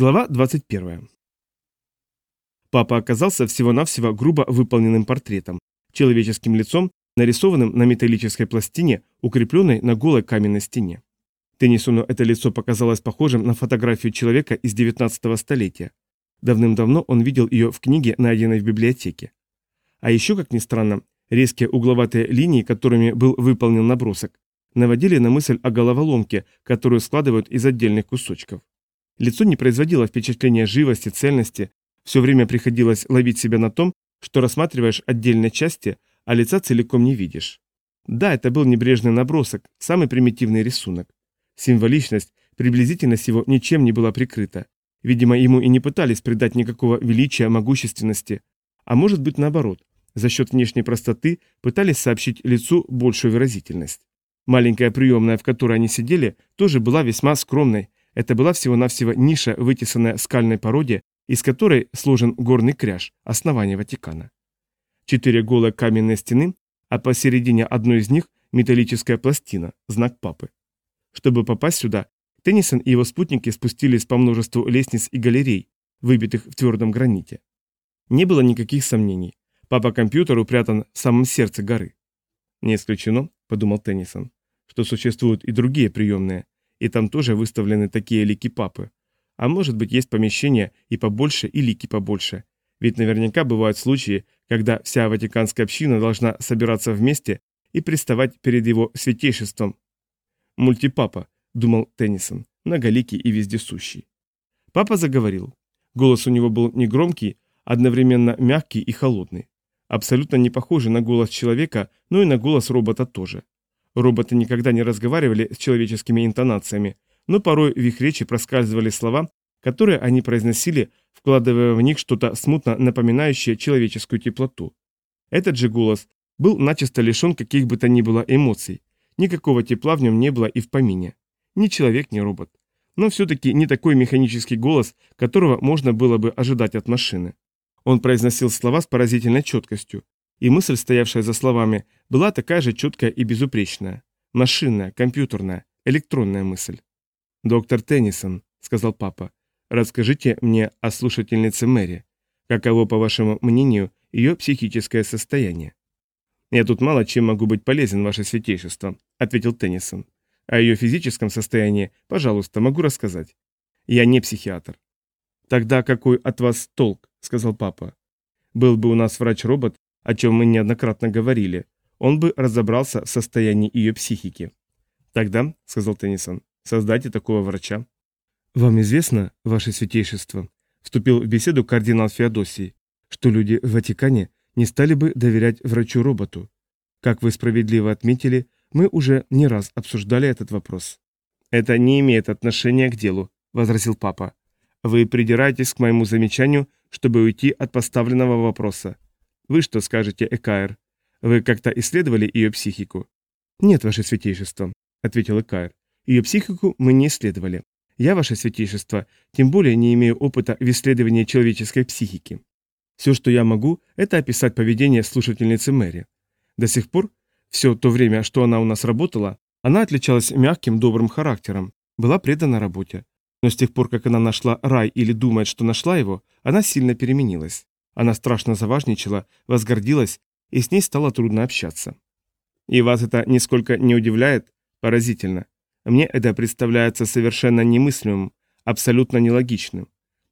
Глава 21. Папа оказался всего-навсего грубо выполненным портретом, человеческим лицом, нарисованным на металлической пластине, укрепленной на голой каменной стене. Теннисону это лицо показалось похожим на фотографию человека из 19 столетия. Давным-давно он видел ее в книге, найденной в библиотеке. А еще, как ни странно, резкие угловатые линии, которыми был выполнен набросок, наводили на мысль о головоломке, которую складывают из отдельных кусочков. Лицо не производило впечатления живости, цельности, все время приходилось ловить себя на том, что рассматриваешь отдельные части, а лица целиком не видишь. Да, это был небрежный набросок, самый примитивный рисунок. Символичность, приблизительность его ничем не была прикрыта. Видимо, ему и не пытались придать никакого величия, могущественности. А может быть наоборот, за счет внешней простоты пытались сообщить лицу большую выразительность. Маленькая приемная, в которой они сидели, тоже была весьма скромной, это была всего-навсего ниша, вытесанная в скальной породе, из которой сложен горный кряж, основание Ватикана. Четыре голые каменные стены, а посередине одной из них металлическая пластина, знак папы. Чтобы попасть сюда, Теннисон и его спутники спустились по множеству лестниц и галерей, выбитых в твердом граните. Не было никаких сомнений. Папа-компьютер упрятан в самом сердце горы. Не исключено, подумал Теннисон, что существуют и другие приемные, и там тоже выставлены такие лики папы. А может быть есть помещения и побольше, и лики побольше. Ведь наверняка бывают случаи, когда вся Ватиканская община должна собираться вместе и приставать перед его святейшеством. «Мультипапа», — думал Теннисон, многоликий и вездесущий. Папа заговорил. Голос у него был негромкий, одновременно мягкий и холодный. Абсолютно не похожий на голос человека, но и на голос робота тоже. Роботы никогда не разговаривали с человеческими интонациями, но порой в их речи проскальзывали слова, которые они произносили, вкладывая в них что-то смутно напоминающее человеческую теплоту. Этот же голос был начисто лишен каких бы то ни было эмоций. Никакого тепла в нем не было и в помине. Ни человек, ни робот. Но все-таки не такой механический голос, которого можно было бы ожидать от машины. Он произносил слова с поразительной четкостью, и мысль, стоявшая за словами, была такая же четкая и безупречная. Машинная, компьютерная, электронная мысль. «Доктор Теннисон», — сказал папа, — «расскажите мне о слушательнице Мэри. Каково, по вашему мнению, ее психическое состояние?» «Я тут мало чем могу быть полезен, ваше святейшество», — ответил Теннисон. «О ее физическом состоянии, пожалуйста, могу рассказать. Я не психиатр». «Тогда какой от вас толк?» — сказал папа. «Был бы у нас врач-робот, о чем мы неоднократно говорили, он бы разобрался в состоянии ее психики. «Тогда», — сказал Теннисон, — «создайте такого врача». «Вам известно, ваше святейшество», — вступил в беседу кардинал Феодосий, «что люди в Ватикане не стали бы доверять врачу-роботу. Как вы справедливо отметили, мы уже не раз обсуждали этот вопрос». «Это не имеет отношения к делу», — возразил папа. «Вы придираетесь к моему замечанию, чтобы уйти от поставленного вопроса. Вы что скажете, Экаер? Вы как-то исследовали ее психику? Нет, ваше святейшество, ответил Экаер. Ее психику мы не исследовали. Я, ваше святейшество, тем более не имею опыта в исследовании человеческой психики. Все, что я могу, это описать поведение слушательницы Мэри. До сих пор, все то время, что она у нас работала, она отличалась мягким, добрым характером, была предана работе. Но с тех пор, как она нашла рай или думает, что нашла его, она сильно переменилась. Она страшно заважничала, возгордилась, и с ней стало трудно общаться. И вас это нисколько не удивляет? Поразительно. Мне это представляется совершенно немыслимым, абсолютно нелогичным.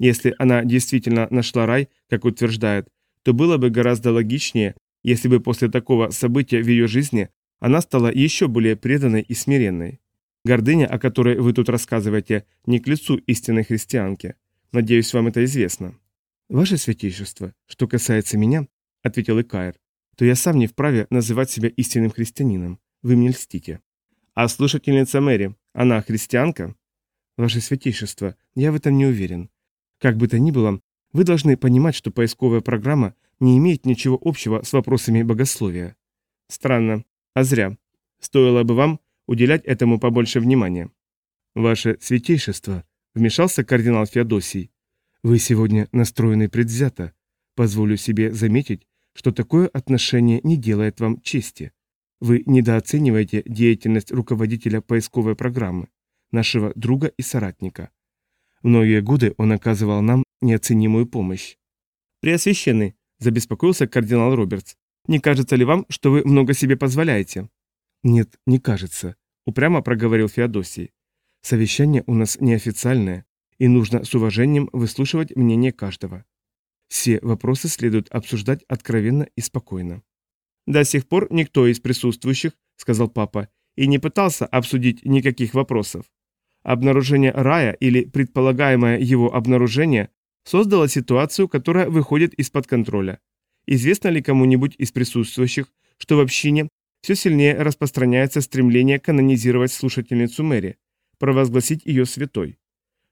Если она действительно нашла рай, как утверждает, то было бы гораздо логичнее, если бы после такого события в ее жизни она стала еще более преданной и смиренной. Гордыня, о которой вы тут рассказываете, не к лицу истинной христианки. Надеюсь, вам это известно. «Ваше святейшество, что касается меня, — ответил Икаер, — то я сам не вправе называть себя истинным христианином. Вы мне льстите». «А слушательница Мэри, она христианка?» «Ваше святейшество, я в этом не уверен. Как бы то ни было, вы должны понимать, что поисковая программа не имеет ничего общего с вопросами богословия». «Странно. А зря. Стоило бы вам уделять этому побольше внимания». «Ваше святейшество», — вмешался кардинал Феодосий, вы сегодня настроены предвзято. Позволю себе заметить, что такое отношение не делает вам чести. Вы недооцениваете деятельность руководителя поисковой программы, нашего друга и соратника. Многие годы он оказывал нам неоценимую помощь. «Преосвященный», – забеспокоился кардинал Робертс, – «не кажется ли вам, что вы много себе позволяете?» «Нет, не кажется», – упрямо проговорил Феодосий. «Совещание у нас неофициальное, и нужно с уважением выслушивать мнение каждого. Все вопросы следует обсуждать откровенно и спокойно». «До сих пор никто из присутствующих, — сказал папа, — и не пытался обсудить никаких вопросов. Обнаружение рая или предполагаемое его обнаружение создало ситуацию, которая выходит из-под контроля. Известно ли кому-нибудь из присутствующих, что в общине все сильнее распространяется стремление канонизировать слушательницу Мэри, провозгласить ее святой?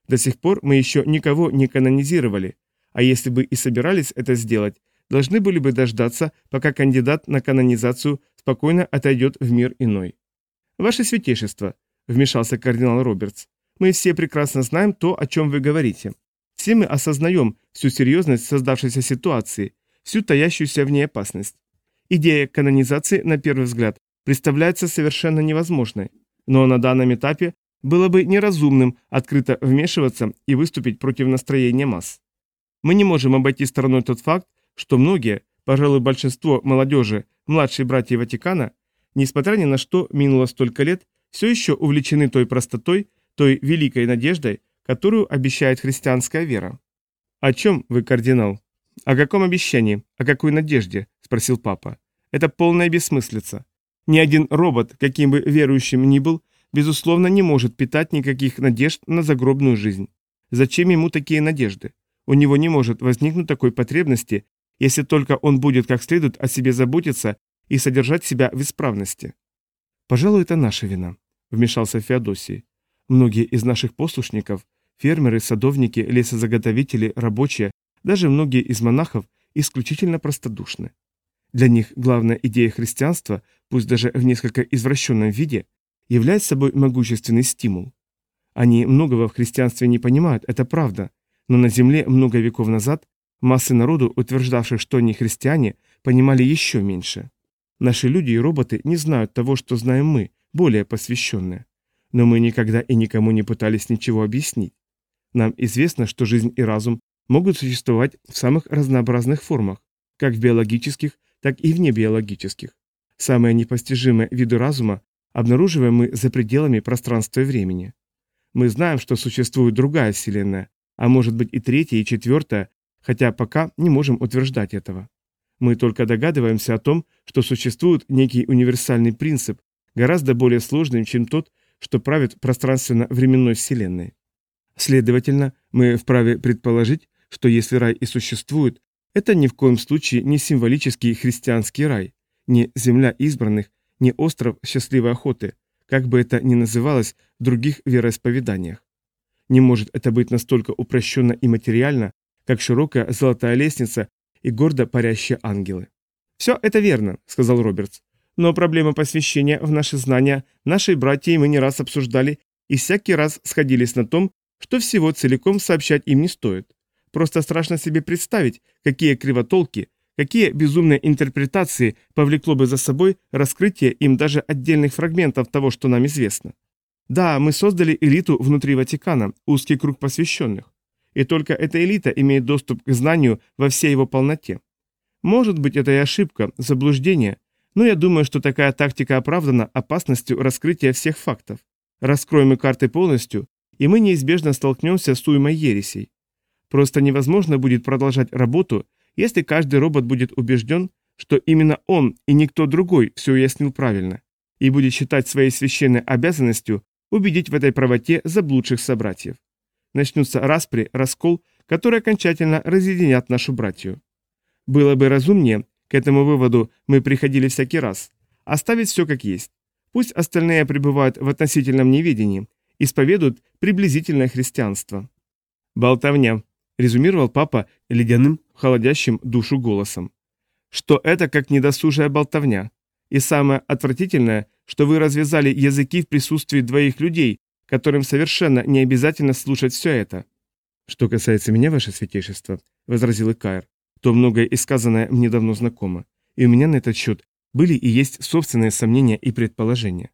До сих пор мы еще никого не канонизировали, а если бы и собирались это сделать, должны были бы дождаться, пока кандидат на канонизацию спокойно отойдет в мир иной. «Ваше святейшество», — вмешался кардинал Робертс, — «мы все прекрасно знаем то, о чем вы говорите. Все мы осознаем всю серьезность создавшейся ситуации, всю таящуюся в ней опасность. Идея канонизации, на первый взгляд, представляется совершенно невозможной, но на данном этапе было бы неразумным открыто вмешиваться и выступить против настроения масс. Мы не можем обойти стороной тот факт, что многие, пожалуй, большинство молодежи, младшие братья Ватикана, несмотря ни на что минуло столько лет, все еще увлечены той простотой, той великой надеждой, которую обещает христианская вера. «О чем вы, кардинал?» «О каком обещании? О какой надежде?» – спросил папа. «Это полная бессмыслица. Ни один робот, каким бы верующим ни был, безусловно, не может питать никаких надежд на загробную жизнь. Зачем ему такие надежды? У него не может возникнуть такой потребности, если только он будет как следует о себе заботиться и содержать себя в исправности. «Пожалуй, это наша вина», — вмешался Феодосий. «Многие из наших послушников, фермеры, садовники, лесозаготовители, рабочие, даже многие из монахов исключительно простодушны. Для них главная идея христианства, пусть даже в несколько извращенном виде, является собой могущественный стимул. Они многого в христианстве не понимают, это правда, но на земле много веков назад Массы народу, утверждавших, что они христиане, понимали еще меньше. Наши люди и роботы не знают того, что знаем мы, более посвященные. Но мы никогда и никому не пытались ничего объяснить. Нам известно, что жизнь и разум могут существовать в самых разнообразных формах, как в биологических, так и в небиологических. Самые непостижимые виды разума обнаруживаем мы за пределами пространства и времени. Мы знаем, что существует другая Вселенная, а может быть и третья, и четвертая, хотя пока не можем утверждать этого. Мы только догадываемся о том, что существует некий универсальный принцип, гораздо более сложный, чем тот, что правит пространственно-временной Вселенной. Следовательно, мы вправе предположить, что если рай и существует, это ни в коем случае не символический христианский рай, не земля избранных, не остров счастливой охоты, как бы это ни называлось в других вероисповеданиях. Не может это быть настолько упрощенно и материально, как широкая золотая лестница и гордо парящие ангелы. «Все это верно», — сказал Робертс. «Но проблема посвящения в наши знания нашей братьей мы не раз обсуждали и всякий раз сходились на том, что всего целиком сообщать им не стоит. Просто страшно себе представить, какие кривотолки, какие безумные интерпретации повлекло бы за собой раскрытие им даже отдельных фрагментов того, что нам известно. Да, мы создали элиту внутри Ватикана, узкий круг посвященных и только эта элита имеет доступ к знанию во всей его полноте. Может быть, это и ошибка, заблуждение, но я думаю, что такая тактика оправдана опасностью раскрытия всех фактов. Раскроем мы карты полностью, и мы неизбежно столкнемся с уймой ересей. Просто невозможно будет продолжать работу, если каждый робот будет убежден, что именно он и никто другой все уяснил правильно, и будет считать своей священной обязанностью убедить в этой правоте заблудших собратьев начнутся распри, раскол, которые окончательно разъединят нашу братью. Было бы разумнее, к этому выводу мы приходили всякий раз, оставить все как есть. Пусть остальные пребывают в относительном неведении, исповедуют приблизительное христианство. «Болтовня», — резюмировал папа ледяным, холодящим душу голосом. «Что это как недосужая болтовня? И самое отвратительное, что вы развязали языки в присутствии двоих людей, которым совершенно не обязательно слушать все это. Что касается меня, ваше святейшество, возразил Икаер, то многое из сказанное мне давно знакомо, и у меня на этот счет были и есть собственные сомнения и предположения.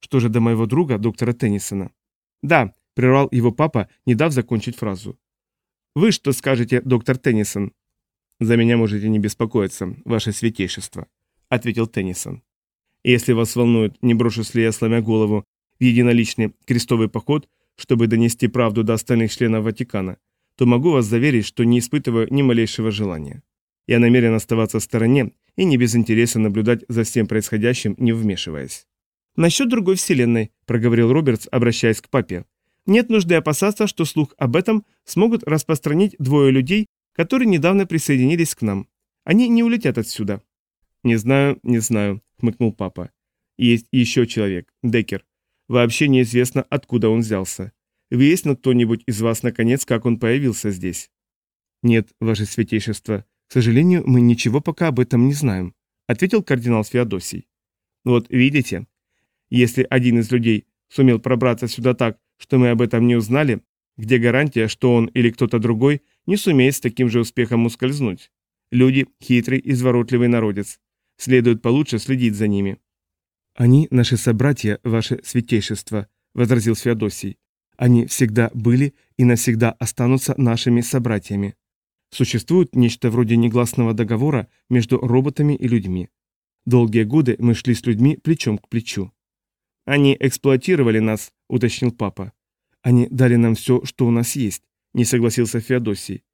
Что же до моего друга, доктора Теннисона? Да, Прервал его папа, не дав закончить фразу. «Вы что скажете, доктор Теннисон?» «За меня можете не беспокоиться, ваше святейшество», — ответил Теннисон. «Если вас волнует, не брошусь ли я, сломя голову, в единоличный крестовый поход, чтобы донести правду до остальных членов Ватикана, то могу вас заверить, что не испытываю ни малейшего желания. Я намерен оставаться в стороне и не без интереса наблюдать за всем происходящим, не вмешиваясь. «Насчет другой вселенной», — проговорил Робертс, обращаясь к папе. «Нет нужды опасаться, что слух об этом смогут распространить двое людей, которые недавно присоединились к нам. Они не улетят отсюда». «Не знаю, не знаю», — хмыкнул папа. «Есть еще человек, Деккер. Вообще неизвестно, откуда он взялся. Выяснил кто-нибудь из вас, наконец, как он появился здесь?» «Нет, ваше святейшество. К сожалению, мы ничего пока об этом не знаем», — ответил кардинал Феодосий. «Вот видите, если один из людей сумел пробраться сюда так, что мы об этом не узнали, где гарантия, что он или кто-то другой не сумеет с таким же успехом ускользнуть? Люди – хитрый, изворотливый народец. Следует получше следить за ними». «Они наши собратья, ваше святейшество», — возразил Феодосий. «Они всегда были и навсегда останутся нашими собратьями. Существует нечто вроде негласного договора между роботами и людьми. Долгие годы мы шли с людьми плечом к плечу. Они эксплуатировали нас, уточнил папа. Они дали нам все, что у нас есть, не согласился Феодосий.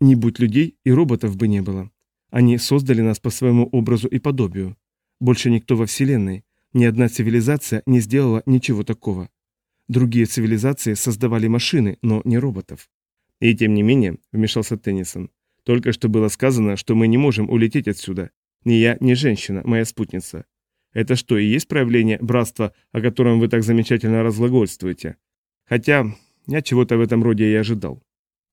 Не будь людей, и роботов бы не было. Они создали нас по своему образу и подобию. Больше никто во Вселенной, ни одна цивилизация не сделала ничего такого. Другие цивилизации создавали машины, но не роботов. И тем не менее, вмешался Теннисон, только что было сказано, что мы не можем улететь отсюда. Ни я, ни женщина, моя спутница. Это что, и есть проявление братства, о котором вы так замечательно разглагольствуете? Хотя я чего-то в этом роде и ожидал.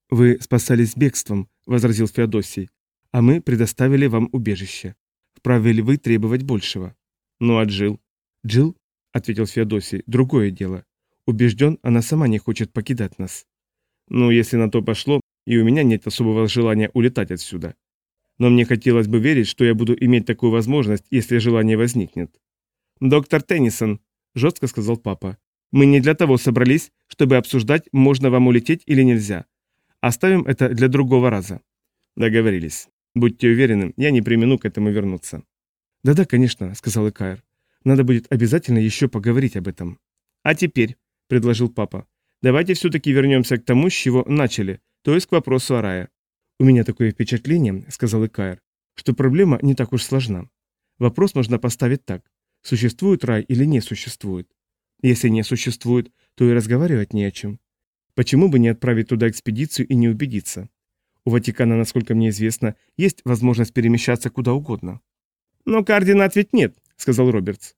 Вы спасались бегством, возразил Феодосий, а мы предоставили вам убежище. Вправе ли вы требовать большего? Ну, а Джил? Джил, ответил Феодосий, другое дело. Убежден, она сама не хочет покидать нас. Ну, если на то пошло, и у меня нет особого желания улетать отсюда. Но мне хотелось бы верить, что я буду иметь такую возможность, если желание возникнет. «Доктор Теннисон», – жестко сказал папа, – «мы не для того собрались, чтобы обсуждать, можно вам улететь или нельзя. Оставим это для другого раза». Договорились. Будьте уверены, я не примену к этому вернуться. «Да-да, конечно», – сказал Икаер. «Надо будет обязательно еще поговорить об этом». «А теперь», – предложил папа, Давайте все-таки вернемся к тому, с чего начали, то есть к вопросу о рае. У меня такое впечатление, сказал Икаер, что проблема не так уж сложна. Вопрос можно поставить так. Существует рай или не существует? Если не существует, то и разговаривать не о чем. Почему бы не отправить туда экспедицию и не убедиться? У Ватикана, насколько мне известно, есть возможность перемещаться куда угодно. Но координат ведь нет, сказал Робертс.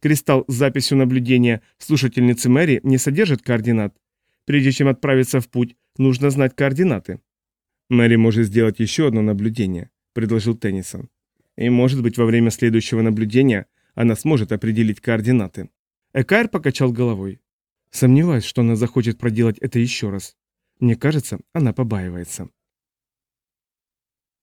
Кристалл с записью наблюдения слушательницы Мэри не содержит координат. Прежде чем отправиться в путь, нужно знать координаты. Мэри может сделать еще одно наблюдение, предложил Теннисон. И может быть во время следующего наблюдения она сможет определить координаты. Экайр покачал головой. Сомневаюсь, что она захочет проделать это еще раз. Мне кажется, она побаивается.